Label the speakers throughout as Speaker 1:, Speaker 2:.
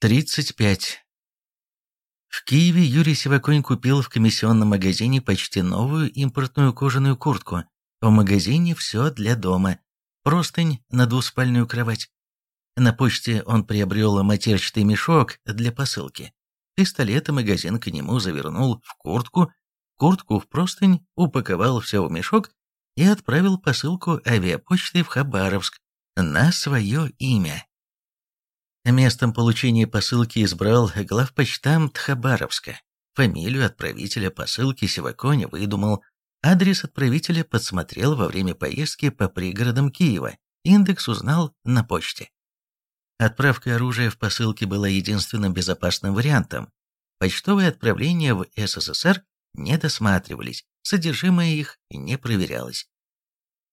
Speaker 1: 35. В Киеве Юрий Сиваконь купил в комиссионном магазине почти новую импортную кожаную куртку. В магазине все для дома. Простынь на двуспальную кровать. На почте он приобрел матерчатый мешок для посылки. Пистолет и магазин к нему завернул в куртку, куртку в простынь, упаковал все в мешок и отправил посылку авиапочтой в Хабаровск на свое имя. Местом получения посылки избрал главпочтамт Хабаровска. Фамилию отправителя посылки Сиваконя выдумал. Адрес отправителя подсмотрел во время поездки по пригородам Киева. Индекс узнал на почте. Отправка оружия в посылке была единственным безопасным вариантом. Почтовые отправления в СССР не досматривались, содержимое их не проверялось.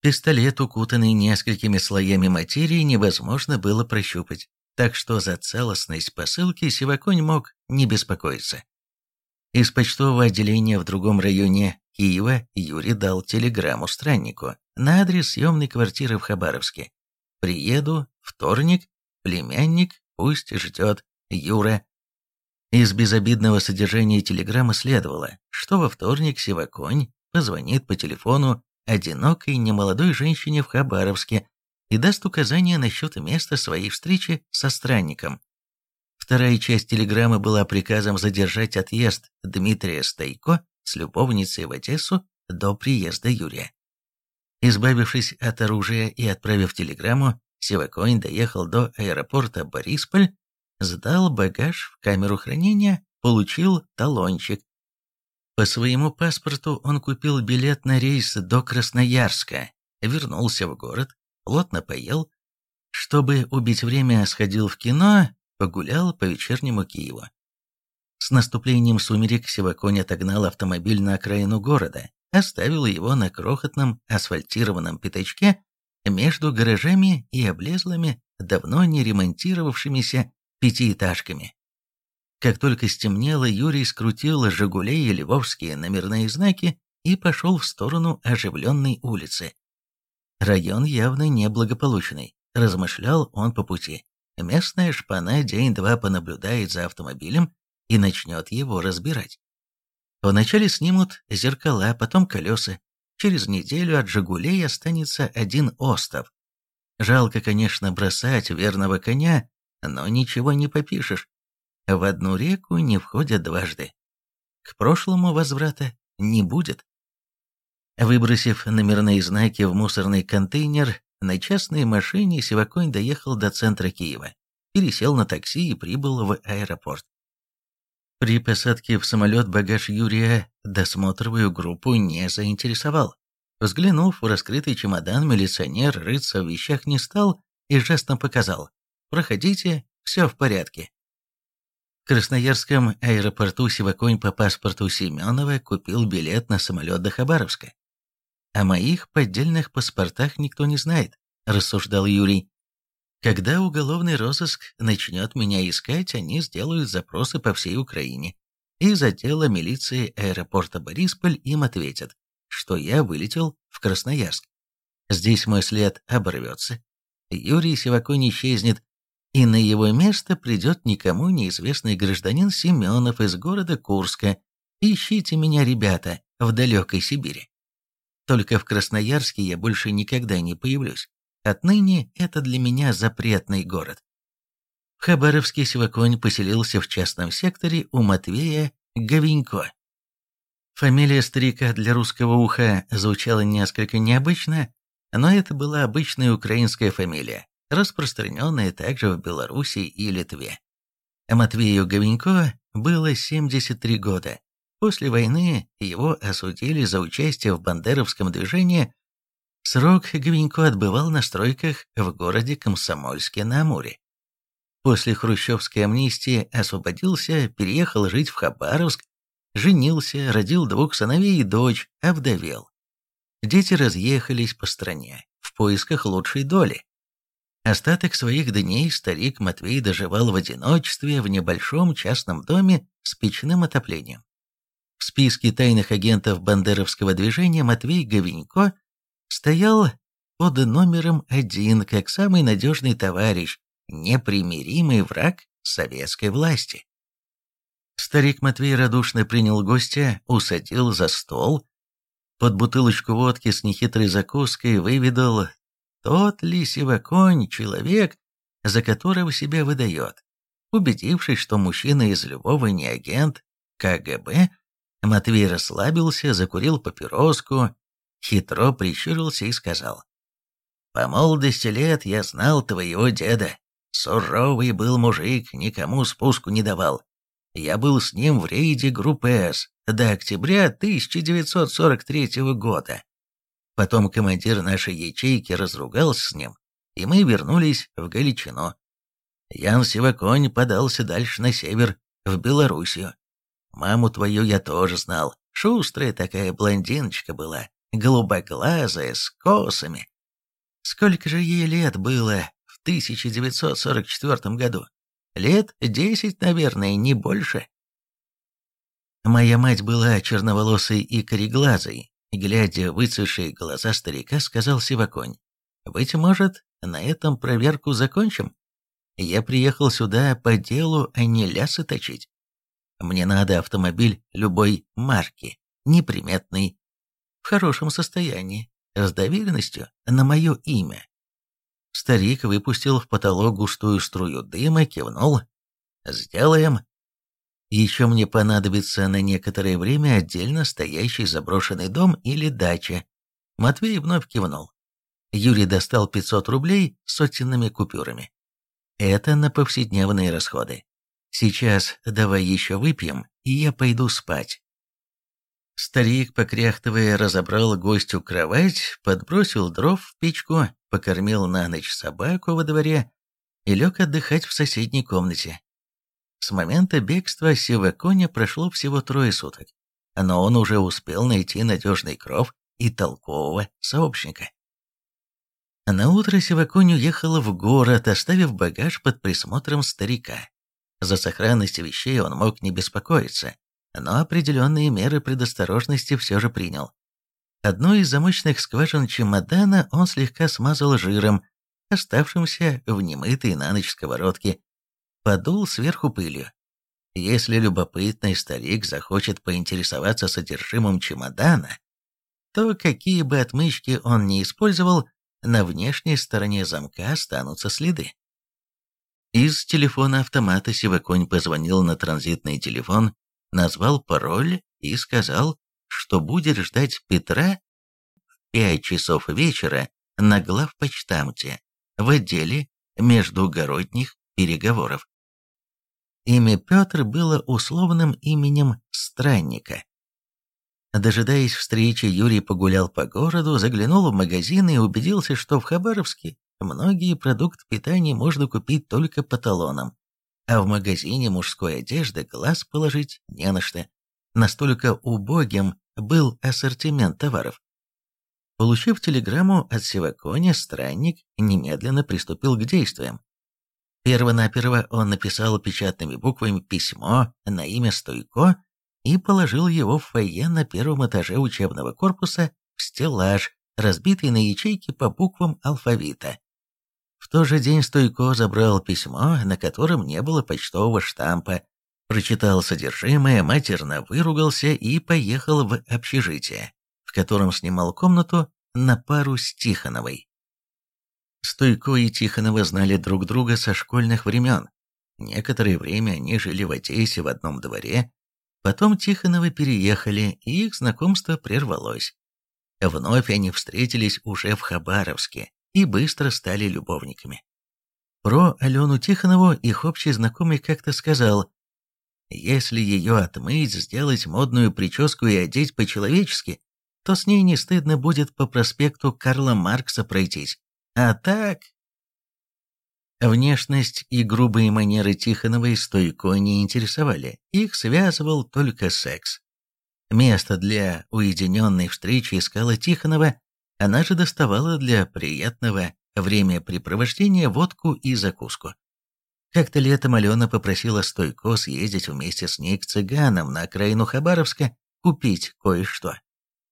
Speaker 1: Пистолет, укутанный несколькими слоями материи, невозможно было прощупать так что за целостность посылки Сиваконь мог не беспокоиться. Из почтового отделения в другом районе Киева Юрий дал телеграмму страннику на адрес съемной квартиры в Хабаровске. «Приеду, вторник, племянник, пусть ждет, Юра». Из безобидного содержания телеграммы следовало, что во вторник Сиваконь позвонит по телефону одинокой немолодой женщине в Хабаровске и даст указания насчет места своей встречи со странником. Вторая часть телеграммы была приказом задержать отъезд Дмитрия Стейко с любовницей в Одессу до приезда Юрия. Избавившись от оружия и отправив телеграмму, Сиваконь доехал до аэропорта Борисполь, сдал багаж в камеру хранения, получил талончик. По своему паспорту он купил билет на рейс до Красноярска, вернулся в город, плотно поел, чтобы убить время, сходил в кино, погулял по вечернему Киеву. С наступлением сумерек Сиваконь отогнал автомобиль на окраину города, оставил его на крохотном асфальтированном пятачке между гаражами и облезлыми, давно не ремонтировавшимися пятиэтажками. Как только стемнело, Юрий скрутил «Жигулей» и львовские номерные знаки и пошел в сторону оживленной улицы. Район явно неблагополучный, размышлял он по пути. Местная шпана день-два понаблюдает за автомобилем и начнет его разбирать. Вначале снимут зеркала, потом колеса. Через неделю от «Жигулей» останется один остов. Жалко, конечно, бросать верного коня, но ничего не попишешь. В одну реку не входят дважды. К прошлому возврата не будет. Выбросив номерные знаки в мусорный контейнер, на частной машине Сиваконь доехал до центра Киева, пересел на такси и прибыл в аэропорт. При посадке в самолет багаж Юрия досмотровую группу не заинтересовал. Взглянув в раскрытый чемодан, милиционер рыться в вещах не стал и жестом показал «Проходите, все в порядке». В Красноярском аэропорту Сиваконь по паспорту Семенова купил билет на самолет до Хабаровска. О моих поддельных паспортах никто не знает, рассуждал Юрий. Когда уголовный розыск начнет меня искать, они сделают запросы по всей Украине. Из отдела милиции аэропорта Борисполь им ответят, что я вылетел в Красноярск. Здесь мой след оборвется. Юрий Сиваконь исчезнет, и на его место придет никому неизвестный гражданин Семенов из города Курска. Ищите меня, ребята, в далекой Сибири. Только в Красноярске я больше никогда не появлюсь. Отныне это для меня запретный город. В Хабаровске Сиваконь поселился в частном секторе у Матвея Говенько. Фамилия старика для русского уха звучала несколько необычно, но это была обычная украинская фамилия, распространенная также в Беларуси и Литве. Матвею Говенько было 73 года. После войны его осудили за участие в бандеровском движении. Срок Гвинько отбывал на стройках в городе Комсомольске-на-Амуре. После хрущевской амнистии освободился, переехал жить в Хабаровск, женился, родил двух сыновей и дочь, овдовел. Дети разъехались по стране в поисках лучшей доли. Остаток своих дней старик Матвей доживал в одиночестве в небольшом частном доме с печным отоплением. В списке тайных агентов бандеровского движения Матвей Говенько стоял под номером один как самый надежный товарищ, непримиримый враг советской власти. Старик Матвей радушно принял гостя, усадил за стол, под бутылочку водки с нехитрой закуской выведал, тот ли сиваконь человек, за которого себя выдает. Убедившись, что мужчина из Львова не агент КГБ, Матвей расслабился, закурил папироску, хитро прищурился и сказал. «По молодости лет я знал твоего деда. Суровый был мужик, никому спуску не давал. Я был с ним в рейде группы «С» до октября 1943 года. Потом командир нашей ячейки разругался с ним, и мы вернулись в Галичину. Ян Сиваконь подался дальше на север, в Белоруссию. Маму твою я тоже знал. Шустрая такая блондиночка была, голубоглазая, с косами. Сколько же ей лет было в 1944 году? Лет десять, наверное, не больше. Моя мать была черноволосой и кореглазой. Глядя в выцветшие глаза старика, сказал Сиваконь. «Быть может, на этом проверку закончим? Я приехал сюда по делу, а не лясы точить. Мне надо автомобиль любой марки, неприметный, в хорошем состоянии, с доверенностью на мое имя. Старик выпустил в потолок густую струю дыма, кивнул. «Сделаем». Еще мне понадобится на некоторое время отдельно стоящий заброшенный дом или дача. Матвей вновь кивнул. Юрий достал 500 рублей сотенными купюрами. Это на повседневные расходы. Сейчас давай еще выпьем, и я пойду спать. Старик, покряхтывая, разобрал гостю кровать, подбросил дров в печку, покормил на ночь собаку во дворе и лег отдыхать в соседней комнате. С момента бегства Сиваконя прошло всего трое суток, но он уже успел найти надежный кров и толкового сообщника. На утро Сиваконь уехал в город, оставив багаж под присмотром старика. За сохранность вещей он мог не беспокоиться, но определенные меры предосторожности все же принял. Одну из замочных скважин чемодана он слегка смазал жиром, оставшимся в немытой на ночь сковородке, подул сверху пылью. Если любопытный старик захочет поинтересоваться содержимым чемодана, то какие бы отмычки он ни использовал, на внешней стороне замка останутся следы. Из телефона автомата Сиваконь позвонил на транзитный телефон назвал пароль и сказал, что будет ждать Петра в пять часов вечера на главпочтамте в отделе междугородних переговоров. Имя Петр было условным именем странника. Дожидаясь встречи, Юрий погулял по городу, заглянул в магазин и убедился, что в Хабаровске многие продукты питания можно купить только по талонам а в магазине мужской одежды глаз положить не на что. Настолько убогим был ассортимент товаров. Получив телеграмму от Сиваконя, странник немедленно приступил к действиям. Первонаперво он написал печатными буквами письмо на имя Стойко и положил его в фойе на первом этаже учебного корпуса в стеллаж, разбитый на ячейки по буквам алфавита. В тот же день Стойко забрал письмо, на котором не было почтового штампа, прочитал содержимое, матерно выругался и поехал в общежитие, в котором снимал комнату на пару с Тихоновой. Стойко и Тихонова знали друг друга со школьных времен. Некоторое время они жили в Одессе в одном дворе, потом Тихоновы переехали, и их знакомство прервалось. Вновь они встретились уже в Хабаровске, и быстро стали любовниками. Про Алену Тихонову их общий знакомый как-то сказал, «Если ее отмыть, сделать модную прическу и одеть по-человечески, то с ней не стыдно будет по проспекту Карла Маркса пройтись. А так...» Внешность и грубые манеры Тихоновой стойко не интересовали, их связывал только секс. Место для уединенной встречи искала Тихонова она же доставала для приятного времяпрепровождения водку и закуску. Как-то летом Алена попросила Стойко съездить вместе с ней к цыганам на окраину Хабаровска купить кое-что.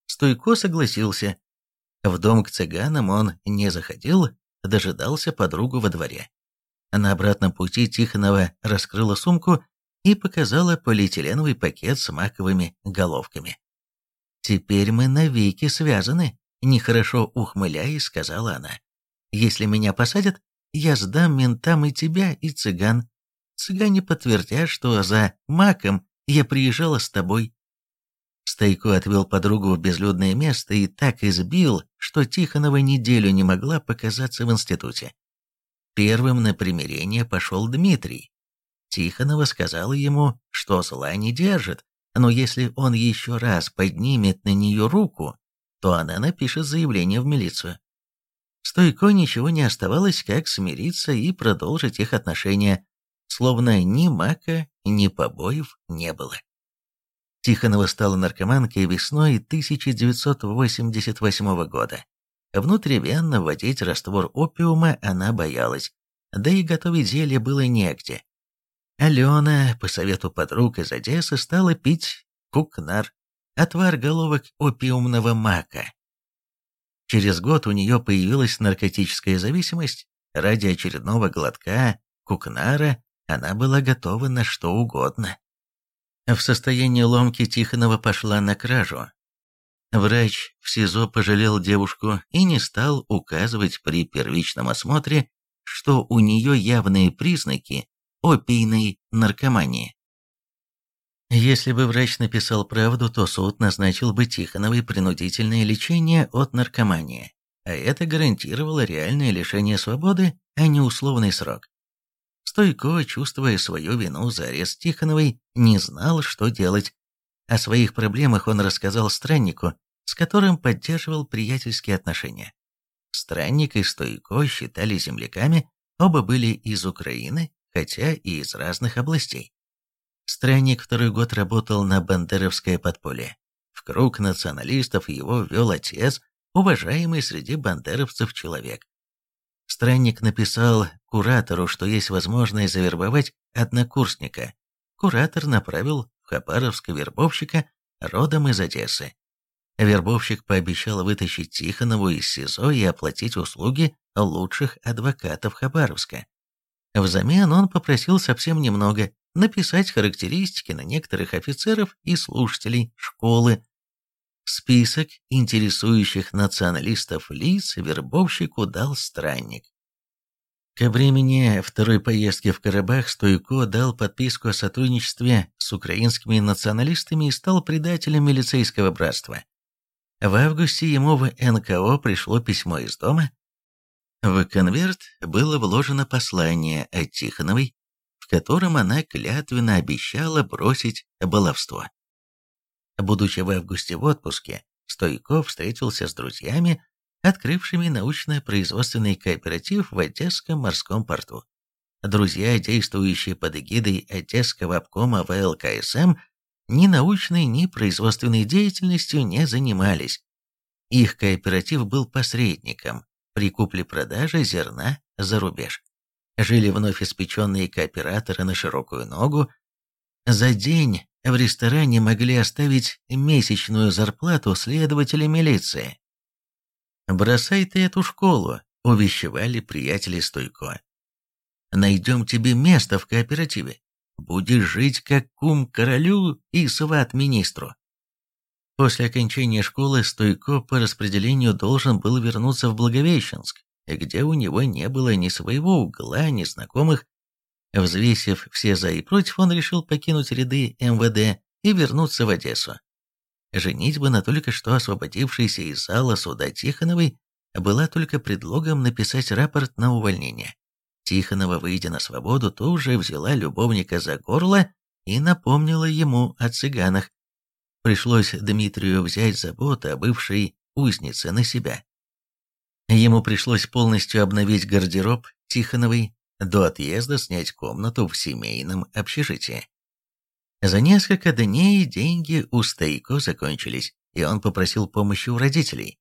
Speaker 1: Стойко согласился. В дом к цыганам он не заходил, дожидался подругу во дворе. На обратном пути Тихонова раскрыла сумку и показала полиэтиленовый пакет с маковыми головками. «Теперь мы навеки связаны», — нехорошо ухмыляясь, сказала она. «Если меня посадят, я сдам ментам и тебя, и цыган. Цыгане подтвердят, что за маком я приезжала с тобой». Стайко отвел подругу в безлюдное место и так избил, что Тихонова неделю не могла показаться в институте. Первым на примирение пошел Дмитрий. Тихонова сказала ему, что зла не держит, но если он еще раз поднимет на нее руку, то она напишет заявление в милицию. Стойко ничего не оставалось, как смириться и продолжить их отношения, словно ни мака, ни побоев не было. Тихонова стала наркоманкой весной 1988 года. Внутривенно вводить раствор опиума она боялась, да и готовить зелье было негде. Алена, по совету подруг из Одессы, стала пить кукнар, отвар головок опиумного мака. Через год у нее появилась наркотическая зависимость. Ради очередного глотка кукнара она была готова на что угодно. В состоянии ломки Тихонова пошла на кражу. Врач в СИЗО пожалел девушку и не стал указывать при первичном осмотре, что у нее явные признаки опийной наркомании. Если бы врач написал правду, то суд назначил бы Тихоновой принудительное лечение от наркомании, а это гарантировало реальное лишение свободы, а не условный срок. Стойко, чувствуя свою вину за арест Тихоновой, не знал, что делать. О своих проблемах он рассказал страннику, с которым поддерживал приятельские отношения. Странник и Стойко считали земляками, оба были из Украины, хотя и из разных областей. Странник второй год работал на бандеровское подполье. В круг националистов его вел отец, уважаемый среди бандеровцев человек. Странник написал куратору, что есть возможность завербовать однокурсника. Куратор направил в Хабаровск вербовщика, родом из Одессы. Вербовщик пообещал вытащить Тихонову из СИЗО и оплатить услуги лучших адвокатов Хабаровска. Взамен он попросил совсем немного написать характеристики на некоторых офицеров и слушателей школы. Список интересующих националистов лиц вербовщику дал странник. Ко времени второй поездки в Карабах Стойко дал подписку о сотрудничестве с украинскими националистами и стал предателем милицейского братства. В августе ему в НКО пришло письмо из дома, в конверт было вложено послание от Тихоновой, в котором она клятвенно обещала бросить баловство. Будучи в августе в отпуске, Стойков встретился с друзьями, открывшими научно-производственный кооператив в Одесском морском порту. Друзья, действующие под эгидой Одесского обкома ВЛКСМ, ни научной, ни производственной деятельностью не занимались. Их кооператив был посредником при купле-продаже зерна за рубеж. Жили вновь испеченные кооператоры на широкую ногу. За день в ресторане могли оставить месячную зарплату следователя милиции. «Бросай ты эту школу», — увещевали приятели Стойко. «Найдем тебе место в кооперативе. Будешь жить как кум королю и сват министру». После окончания школы Стойко по распределению должен был вернуться в Благовещенск, где у него не было ни своего угла, ни знакомых. Взвесив все за и против, он решил покинуть ряды МВД и вернуться в Одессу. Женитьба на только что освободившейся из зала суда Тихоновой была только предлогом написать рапорт на увольнение. Тихонова, выйдя на свободу, тоже взяла любовника за горло и напомнила ему о цыганах, Пришлось Дмитрию взять заботу о бывшей узнице на себя. Ему пришлось полностью обновить гардероб Тихоновой, до отъезда снять комнату в семейном общежитии. За несколько дней деньги у Стейко закончились, и он попросил помощи у родителей.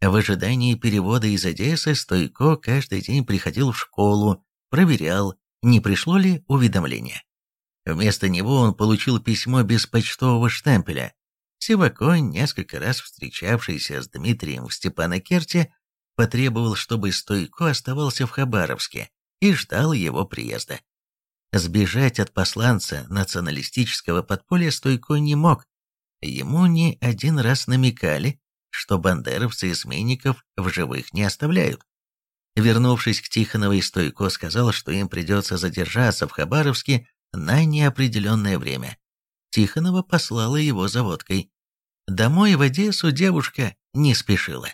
Speaker 1: В ожидании перевода из Одессы Стойко каждый день приходил в школу, проверял, не пришло ли уведомление. Вместо него он получил письмо без почтового штемпеля. Сиваконь, несколько раз встречавшийся с Дмитрием в Степанакерте, потребовал, чтобы Стойко оставался в Хабаровске, и ждал его приезда. Сбежать от посланца националистического подполья Стойко не мог. Ему не один раз намекали, что бандеровцы изменников в живых не оставляют. Вернувшись к Тихоновой, Стойко сказал, что им придется задержаться в Хабаровске на неопределенное время. Тихонова послала его за водкой. Домой в Одессу девушка не спешила.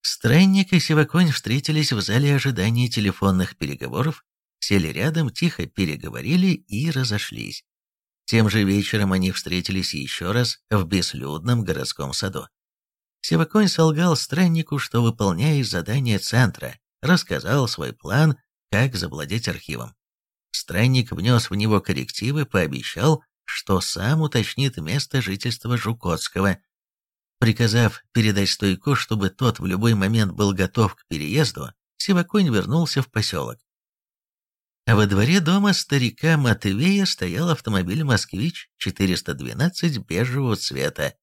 Speaker 1: Странник и Сиваконь встретились в зале ожидания телефонных переговоров, сели рядом, тихо переговорили и разошлись. Тем же вечером они встретились еще раз в безлюдном городском саду. Сиваконь солгал страннику, что, выполняя задание центра, рассказал свой план, как завладеть архивом. Странник внес в него коррективы, пообещал, что сам уточнит место жительства Жукотского, приказав передать Стойко, чтобы тот в любой момент был готов к переезду, Сиваконь вернулся в поселок. Во дворе дома старика Матвея стоял автомобиль «Москвич-412» бежевого цвета.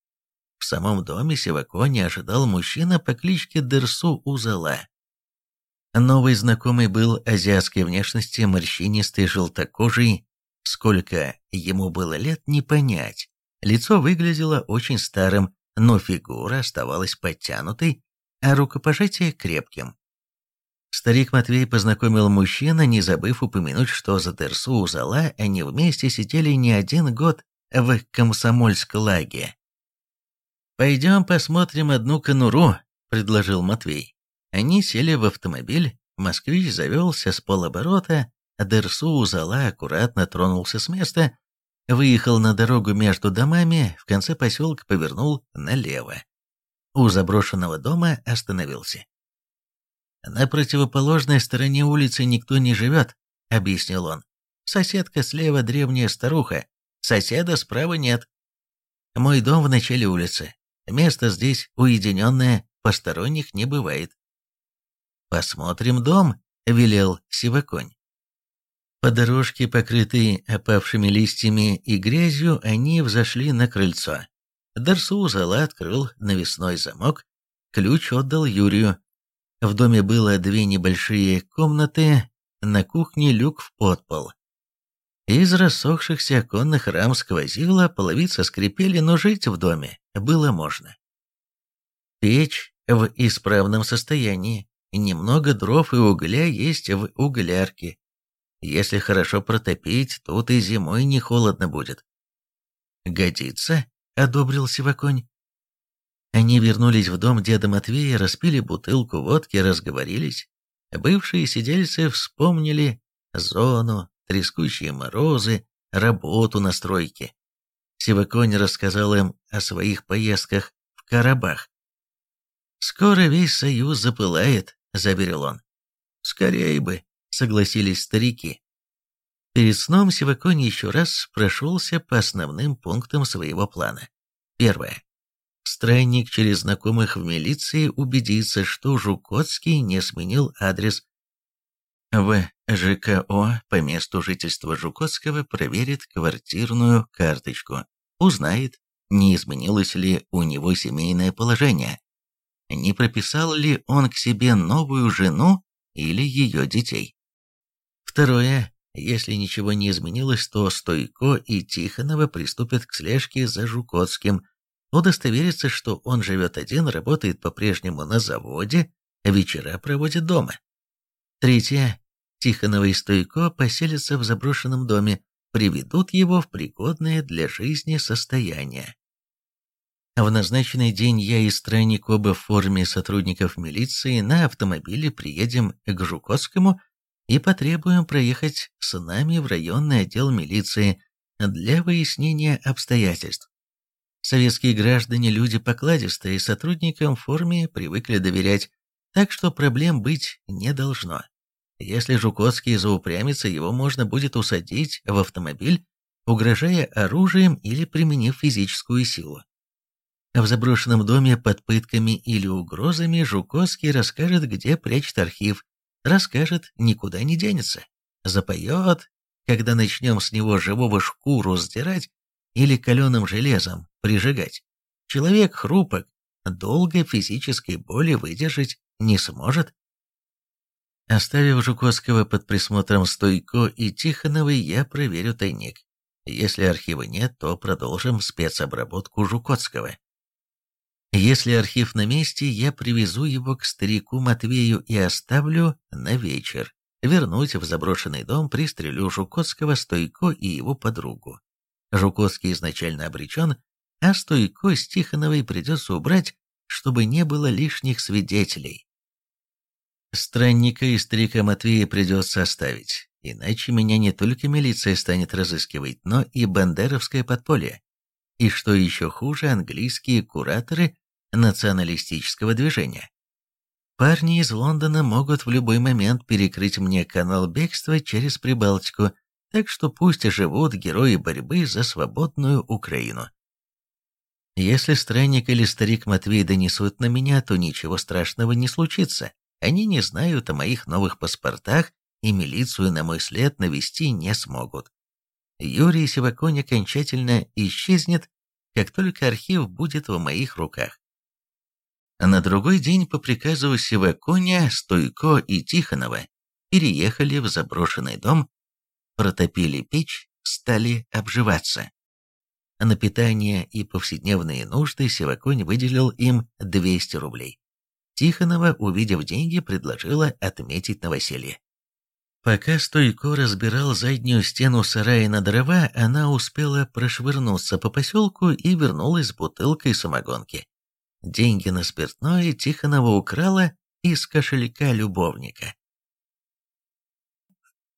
Speaker 1: В самом доме Сиваконе ожидал мужчина по кличке Дерсу Узала. Новый знакомый был азиатской внешности, морщинистый, желтокожий. Сколько ему было лет, не понять. Лицо выглядело очень старым, но фигура оставалась подтянутой, а рукопожатие крепким. Старик Матвей познакомил мужчина, не забыв упомянуть, что за Дерсу Узала они вместе сидели не один год в Комсомольск-лаге. «Пойдем посмотрим одну конуру», — предложил Матвей. Они сели в автомобиль, москвич завелся с полоборота, а Дерсу Узала аккуратно тронулся с места, выехал на дорогу между домами, в конце поселка повернул налево. У заброшенного дома остановился. «На противоположной стороне улицы никто не живет», — объяснил он. «Соседка слева древняя старуха, соседа справа нет. Мой дом в начале улицы, Место здесь уединенное, посторонних не бывает. «Посмотрим дом», — велел Сиваконь. По дорожке, покрытой опавшими листьями и грязью, они взошли на крыльцо. Дарсу Зала открыл навесной замок, ключ отдал Юрию. В доме было две небольшие комнаты, на кухне люк в подпол. Из рассохшихся оконных рам сквозило, половицы скрипели, но жить в доме было можно. Печь в исправном состоянии, немного дров и угля есть в углярке. Если хорошо протопить, тут и зимой не холодно будет. «Годится», — одобрил Сиваконь. Они вернулись в дом деда Матвея, распили бутылку водки, разговорились. Бывшие сидельцы вспомнили зону, трескучие морозы, работу на стройке. Сиваконь рассказал им о своих поездках в Карабах. «Скоро весь союз запылает», — заверил он. «Скорее бы», — согласились старики. Перед сном Сиваконь еще раз прошелся по основным пунктам своего плана. Первое. Странник через знакомых в милиции убедится, что Жукотский не сменил адрес в ЖКО по месту жительства Жукотского проверит квартирную карточку, узнает, не изменилось ли у него семейное положение, не прописал ли он к себе новую жену или ее детей. Второе. Если ничего не изменилось, то Стойко и Тихонова приступят к слежке за Жукотским, удостовериться, что он живет один, работает по-прежнему на заводе, вечера проводит дома. Третье. Тихонова и Стойко поселятся в заброшенном доме, приведут его в пригодное для жизни состояние. В назначенный день я и странник оба в форме сотрудников милиции на автомобиле приедем к Жуковскому и потребуем проехать с нами в районный отдел милиции для выяснения обстоятельств. Советские граждане – люди покладистые, сотрудникам в форме привыкли доверять, так что проблем быть не должно. Если Жуковский заупрямится, его можно будет усадить в автомобиль, угрожая оружием или применив физическую силу. В заброшенном доме под пытками или угрозами Жуковский расскажет, где прячет архив, расскажет, никуда не денется, запоет, когда начнем с него живого шкуру сдирать или каленым железом прижигать. Человек хрупок, долго физической боли выдержать не сможет. Оставив Жуковского под присмотром Стойко и Тихоновой, я проверю тайник. Если архива нет, то продолжим спецобработку Жукотского. Если архив на месте, я привезу его к старику Матвею и оставлю на вечер. Вернуть в заброшенный дом, пристрелю Жукотского, Стойко и его подругу. Жуковский изначально обречен, а Стойко с Тихоновой придется убрать, чтобы не было лишних свидетелей. Странника и старика Матвея придется оставить, иначе меня не только милиция станет разыскивать, но и бандеровское подполье. И что еще хуже, английские кураторы националистического движения. Парни из Лондона могут в любой момент перекрыть мне канал бегства через Прибалтику, так что пусть живут герои борьбы за свободную Украину. Если странник или старик Матвей донесут на меня, то ничего страшного не случится. Они не знают о моих новых паспортах и милицию на мой след навести не смогут. Юрий Сиваконь окончательно исчезнет, как только архив будет в моих руках. На другой день по приказу Сиваконя, Стойко и Тихонова переехали в заброшенный дом, протопили печь, стали обживаться. На питание и повседневные нужды Сиваконь выделил им 200 рублей. Тихонова, увидев деньги, предложила отметить новоселье. Пока Стойко разбирал заднюю стену сарая на дрова, она успела прошвырнуться по поселку и вернулась с бутылкой самогонки. Деньги на спиртное Тихонова украла из кошелька любовника.